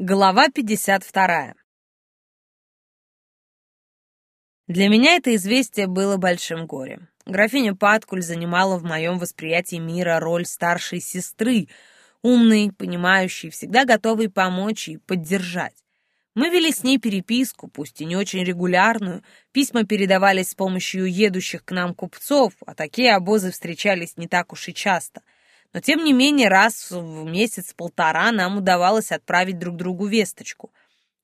Глава 52. Для меня это известие было большим горем. Графиня Паткуль занимала в моем восприятии мира роль старшей сестры, умной, понимающей, всегда готовой помочь и поддержать. Мы вели с ней переписку, пусть и не очень регулярную, письма передавались с помощью едущих к нам купцов, а такие обозы встречались не так уж и часто — но тем не менее раз в месяц-полтора нам удавалось отправить друг другу весточку.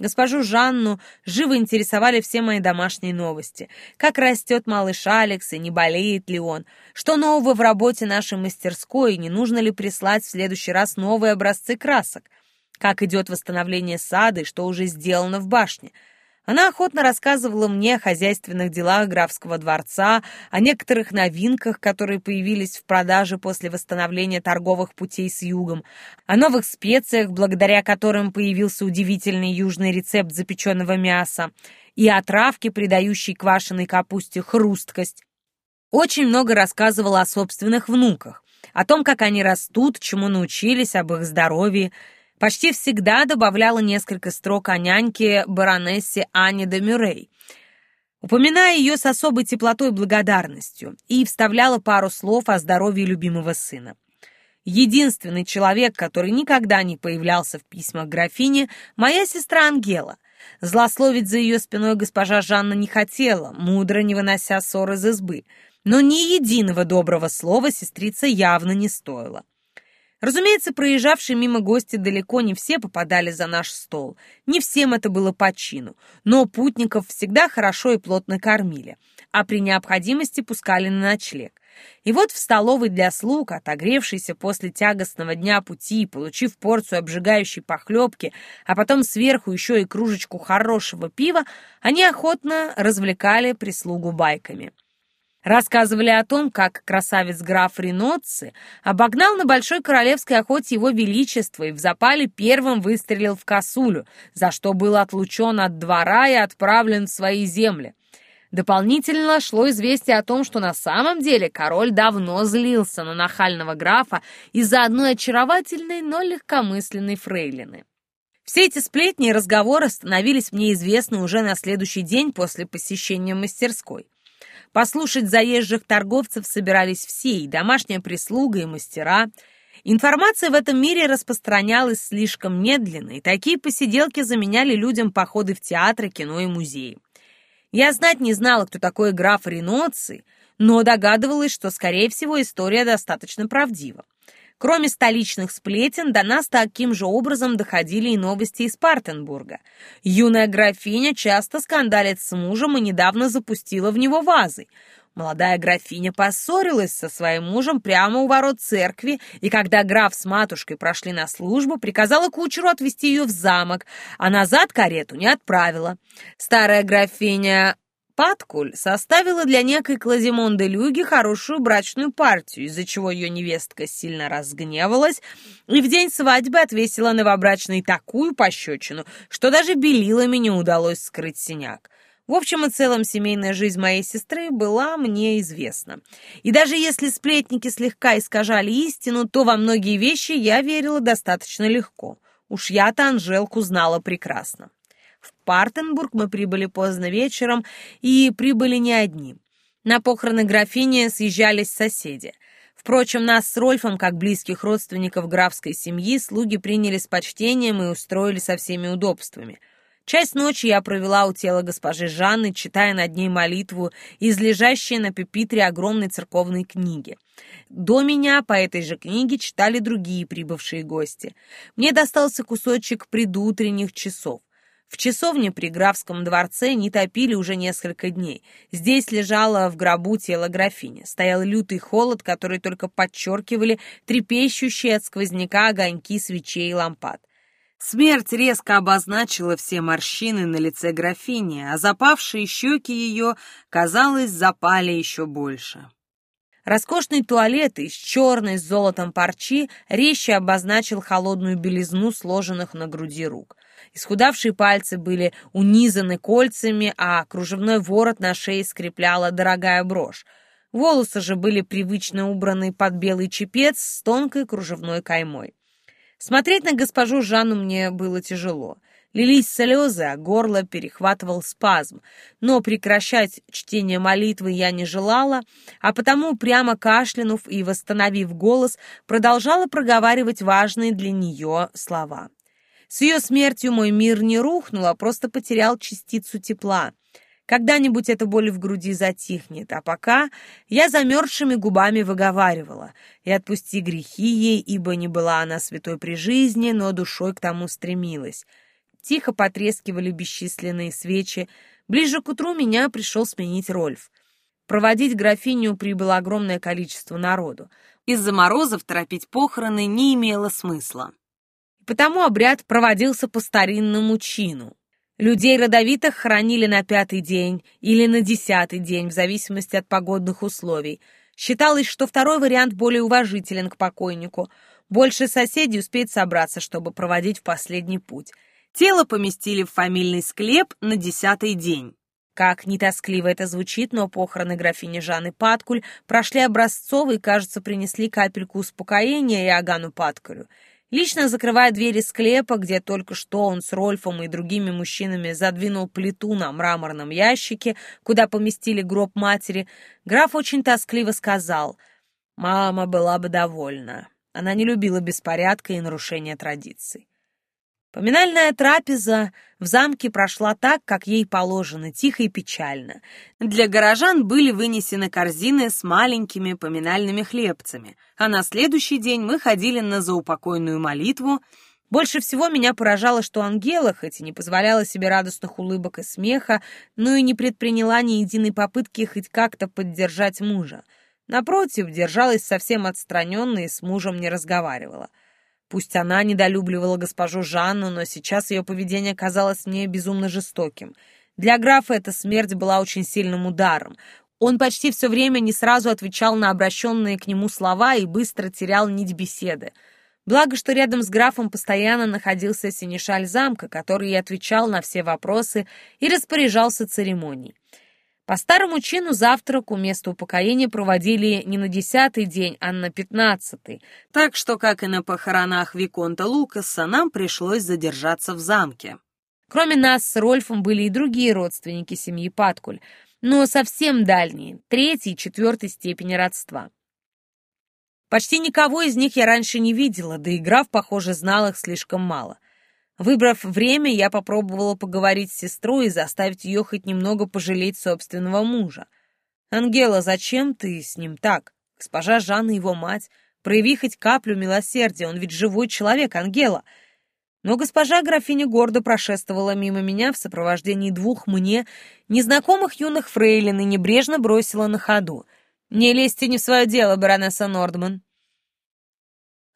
Госпожу Жанну живо интересовали все мои домашние новости. Как растет малыш Алекс и не болеет ли он? Что нового в работе нашей мастерской и не нужно ли прислать в следующий раз новые образцы красок? Как идет восстановление сада и что уже сделано в башне? Она охотно рассказывала мне о хозяйственных делах графского дворца, о некоторых новинках, которые появились в продаже после восстановления торговых путей с югом, о новых специях, благодаря которым появился удивительный южный рецепт запеченного мяса, и о травке, придающей квашеной капусте хрусткость. Очень много рассказывала о собственных внуках, о том, как они растут, чему научились, об их здоровье, Почти всегда добавляла несколько строк о няньке баронессе Анне де Мюррей, упоминая ее с особой теплотой и благодарностью, и вставляла пару слов о здоровье любимого сына. Единственный человек, который никогда не появлялся в письмах графини, моя сестра Ангела. Злословить за ее спиной госпожа Жанна не хотела, мудро не вынося ссор из избы, но ни единого доброго слова сестрица явно не стоила. Разумеется, проезжавшие мимо гости далеко не все попадали за наш стол. Не всем это было по чину, но путников всегда хорошо и плотно кормили, а при необходимости пускали на ночлег. И вот в столовой для слуг, отогревшейся после тягостного дня пути, получив порцию обжигающей похлебки, а потом сверху еще и кружечку хорошего пива, они охотно развлекали прислугу байками. Рассказывали о том, как красавец граф Реноцци обогнал на большой королевской охоте его величество и в запале первым выстрелил в косулю, за что был отлучен от двора и отправлен в свои земли. Дополнительно шло известие о том, что на самом деле король давно злился на нахального графа из-за одной очаровательной, но легкомысленной фрейлины. Все эти сплетни и разговоры становились мне известны уже на следующий день после посещения мастерской. Послушать заезжих торговцев собирались все, и домашняя прислуга, и мастера. Информация в этом мире распространялась слишком медленно, и такие посиделки заменяли людям походы в театры, кино и музеи. Я знать не знала, кто такой граф Реноци, но догадывалась, что, скорее всего, история достаточно правдива. Кроме столичных сплетен, до нас таким же образом доходили и новости из Партенбурга. Юная графиня часто скандалит с мужем и недавно запустила в него вазы. Молодая графиня поссорилась со своим мужем прямо у ворот церкви, и когда граф с матушкой прошли на службу, приказала кучеру отвезти ее в замок, а назад карету не отправила. Старая графиня Паткуль составила для некой Клазимонды Люги хорошую брачную партию, из-за чего ее невестка сильно разгневалась и в день свадьбы отвесила новобрачной такую пощечину, что даже белилами не удалось скрыть синяк. В общем и целом, семейная жизнь моей сестры была мне известна. И даже если сплетники слегка искажали истину, то во многие вещи я верила достаточно легко. Уж я-то Анжелку знала прекрасно. В Партенбург мы прибыли поздно вечером и прибыли не одни. На похороны графини съезжались соседи. Впрочем, нас с Рольфом, как близких родственников графской семьи, слуги приняли с почтением и устроили со всеми удобствами. Часть ночи я провела у тела госпожи Жанны, читая над ней молитву из лежащей на пепитре огромной церковной книги. До меня по этой же книге читали другие прибывшие гости. Мне достался кусочек предутренних часов. В часовне при графском дворце не топили уже несколько дней. Здесь лежало в гробу тело графини. Стоял лютый холод, который только подчеркивали трепещущие от сквозняка огоньки свечей и лампад. Смерть резко обозначила все морщины на лице графини, а запавшие щеки ее, казалось, запали еще больше. Роскошный туалет из черной с золотом парчи резче обозначил холодную белизну сложенных на груди рук. Исхудавшие пальцы были унизаны кольцами, а кружевной ворот на шее скрепляла дорогая брошь. Волосы же были привычно убраны под белый чепец с тонкой кружевной каймой. Смотреть на госпожу Жанну мне было тяжело. Лились слезы, а горло перехватывал спазм. Но прекращать чтение молитвы я не желала, а потому, прямо кашлянув и восстановив голос, продолжала проговаривать важные для нее слова. С ее смертью мой мир не рухнул, а просто потерял частицу тепла. Когда-нибудь эта боль в груди затихнет, а пока я замерзшими губами выговаривала. И отпусти грехи ей, ибо не была она святой при жизни, но душой к тому стремилась. Тихо потрескивали бесчисленные свечи. Ближе к утру меня пришел сменить Рольф. Проводить графиню прибыло огромное количество народу. Из-за морозов торопить похороны не имело смысла. Потому обряд проводился по старинному чину. Людей родовитых хоронили на пятый день или на десятый день, в зависимости от погодных условий. Считалось, что второй вариант более уважителен к покойнику. Больше соседей успеет собраться, чтобы проводить в последний путь. Тело поместили в фамильный склеп на десятый день. Как не тоскливо это звучит, но похороны графини Жанны Паткуль прошли образцово и, кажется, принесли капельку успокоения Иоганну Паткулю. Лично закрывая двери склепа, где только что он с Рольфом и другими мужчинами задвинул плиту на мраморном ящике, куда поместили гроб матери, граф очень тоскливо сказал «Мама была бы довольна». Она не любила беспорядка и нарушения традиций. Поминальная трапеза в замке прошла так, как ей положено, тихо и печально. Для горожан были вынесены корзины с маленькими поминальными хлебцами, а на следующий день мы ходили на заупокойную молитву. Больше всего меня поражало, что Ангела, хоть и не позволяла себе радостных улыбок и смеха, но и не предприняла ни единой попытки хоть как-то поддержать мужа. Напротив, держалась совсем отстраненно и с мужем не разговаривала. Пусть она недолюбливала госпожу Жанну, но сейчас ее поведение казалось мне безумно жестоким. Для графа эта смерть была очень сильным ударом. Он почти все время не сразу отвечал на обращенные к нему слова и быстро терял нить беседы. Благо, что рядом с графом постоянно находился синешаль замка, который и отвечал на все вопросы и распоряжался церемонией. По старому чину завтрак у места упокоения проводили не на десятый день, а на пятнадцатый, так что, как и на похоронах Виконта Лукаса, нам пришлось задержаться в замке. Кроме нас с Рольфом были и другие родственники семьи Паткуль, но совсем дальние, третьей и четвертой степени родства. Почти никого из них я раньше не видела, да и граф, похоже, знал их слишком мало — Выбрав время, я попробовала поговорить с сестрой и заставить ее хоть немного пожалеть собственного мужа. «Ангела, зачем ты с ним так? Госпожа Жанна его мать. Прояви хоть каплю милосердия, он ведь живой человек, Ангела!» Но госпожа графиня гордо прошествовала мимо меня в сопровождении двух мне незнакомых юных фрейлин и небрежно бросила на ходу. «Не лезьте не в свое дело, баронесса Нордман.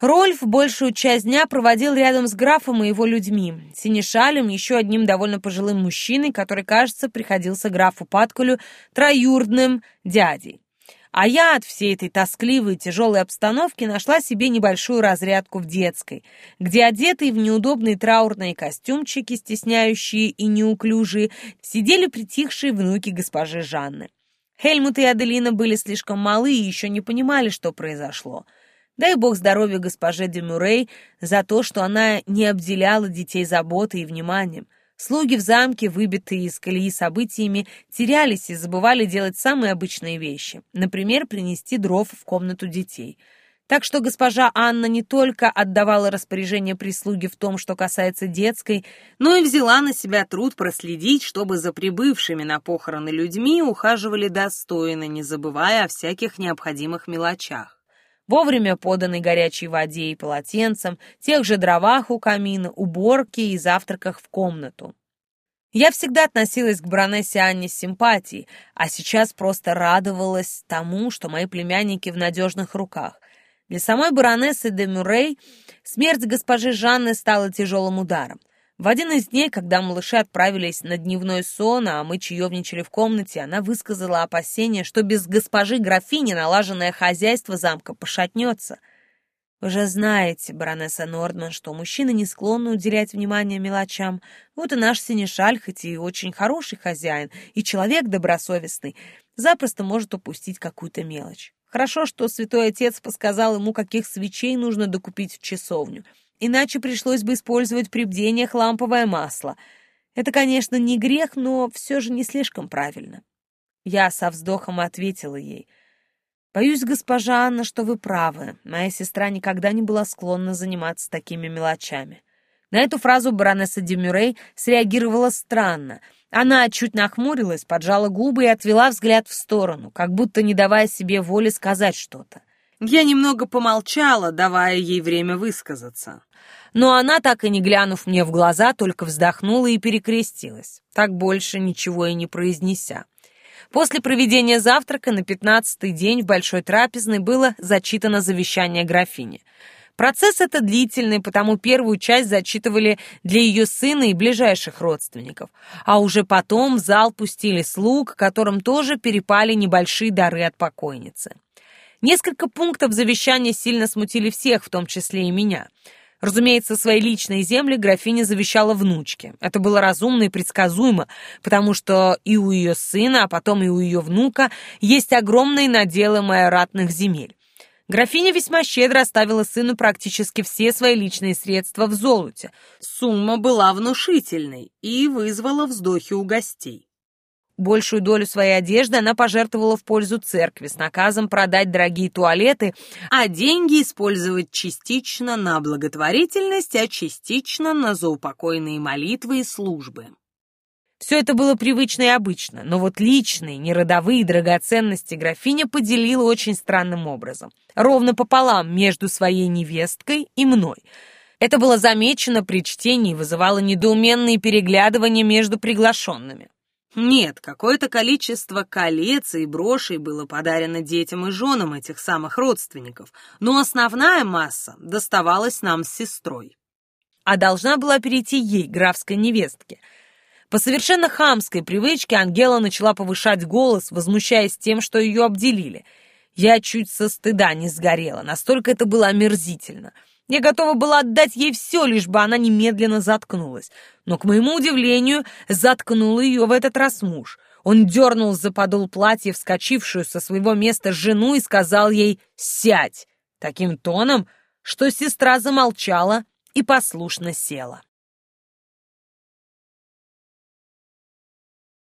Рольф большую часть дня проводил рядом с графом и его людьми, Синешалем, еще одним довольно пожилым мужчиной, который, кажется, приходился графу Паткулю троюродным дядей. А я от всей этой тоскливой и тяжелой обстановки нашла себе небольшую разрядку в детской, где одетые в неудобные траурные костюмчики, стесняющие и неуклюжие, сидели притихшие внуки госпожи Жанны. Хельмут и Аделина были слишком малы и еще не понимали, что произошло — Дай бог здоровья госпоже де Мюррей за то, что она не обделяла детей заботой и вниманием. Слуги в замке, выбитые из колеи событиями, терялись и забывали делать самые обычные вещи. Например, принести дров в комнату детей. Так что госпожа Анна не только отдавала распоряжение прислуги в том, что касается детской, но и взяла на себя труд проследить, чтобы за прибывшими на похороны людьми ухаживали достойно, не забывая о всяких необходимых мелочах вовремя поданной горячей воде и полотенцем, тех же дровах у камина, уборке и завтраках в комнату. Я всегда относилась к баронессе Анне с симпатией, а сейчас просто радовалась тому, что мои племянники в надежных руках. Для самой баронессы де Мюррей смерть госпожи Жанны стала тяжелым ударом. В один из дней, когда малыши отправились на дневной сон, а мы чаевничали в комнате, она высказала опасение, что без госпожи графини налаженное хозяйство замка пошатнется. Вы же знаете, баронесса Нордман, что мужчины не склонны уделять внимание мелочам. Вот и наш синешаль, хоть и очень хороший хозяин, и человек добросовестный, запросто может упустить какую-то мелочь. Хорошо, что святой отец подсказал ему, каких свечей нужно докупить в часовню — иначе пришлось бы использовать при бдениях ламповое масло. Это, конечно, не грех, но все же не слишком правильно. Я со вздохом ответила ей. «Боюсь, госпожа Анна, что вы правы. Моя сестра никогда не была склонна заниматься такими мелочами». На эту фразу баронесса Демюрей среагировала странно. Она чуть нахмурилась, поджала губы и отвела взгляд в сторону, как будто не давая себе воли сказать что-то. Я немного помолчала, давая ей время высказаться. Но она, так и не глянув мне в глаза, только вздохнула и перекрестилась, так больше ничего и не произнеся. После проведения завтрака на пятнадцатый день в Большой трапезной было зачитано завещание графини. Процесс это длительный, потому первую часть зачитывали для ее сына и ближайших родственников, а уже потом в зал пустили слуг, которым тоже перепали небольшие дары от покойницы. Несколько пунктов завещания сильно смутили всех, в том числе и меня — Разумеется, свои личные земли графиня завещала внучке. Это было разумно и предсказуемо, потому что и у ее сына, а потом и у ее внука есть огромные наделы майоратных земель. Графиня весьма щедро оставила сыну практически все свои личные средства в золоте. Сумма была внушительной и вызвала вздохи у гостей. Большую долю своей одежды она пожертвовала в пользу церкви с наказом продать дорогие туалеты, а деньги использовать частично на благотворительность, а частично на заупокойные молитвы и службы. Все это было привычно и обычно, но вот личные, неродовые драгоценности графиня поделила очень странным образом. Ровно пополам между своей невесткой и мной. Это было замечено при чтении и вызывало недоуменные переглядывания между приглашенными. Нет, какое-то количество колец и брошей было подарено детям и женам этих самых родственников, но основная масса доставалась нам с сестрой. А должна была перейти ей, графской невестке. По совершенно хамской привычке Ангела начала повышать голос, возмущаясь тем, что ее обделили. Я чуть со стыда не сгорела, настолько это было омерзительно — я готова была отдать ей все, лишь бы она немедленно заткнулась. Но, к моему удивлению, заткнул ее в этот раз муж. Он дернул за подол платья вскочившую со своего места жену и сказал ей «Сядь!» таким тоном, что сестра замолчала и послушно села.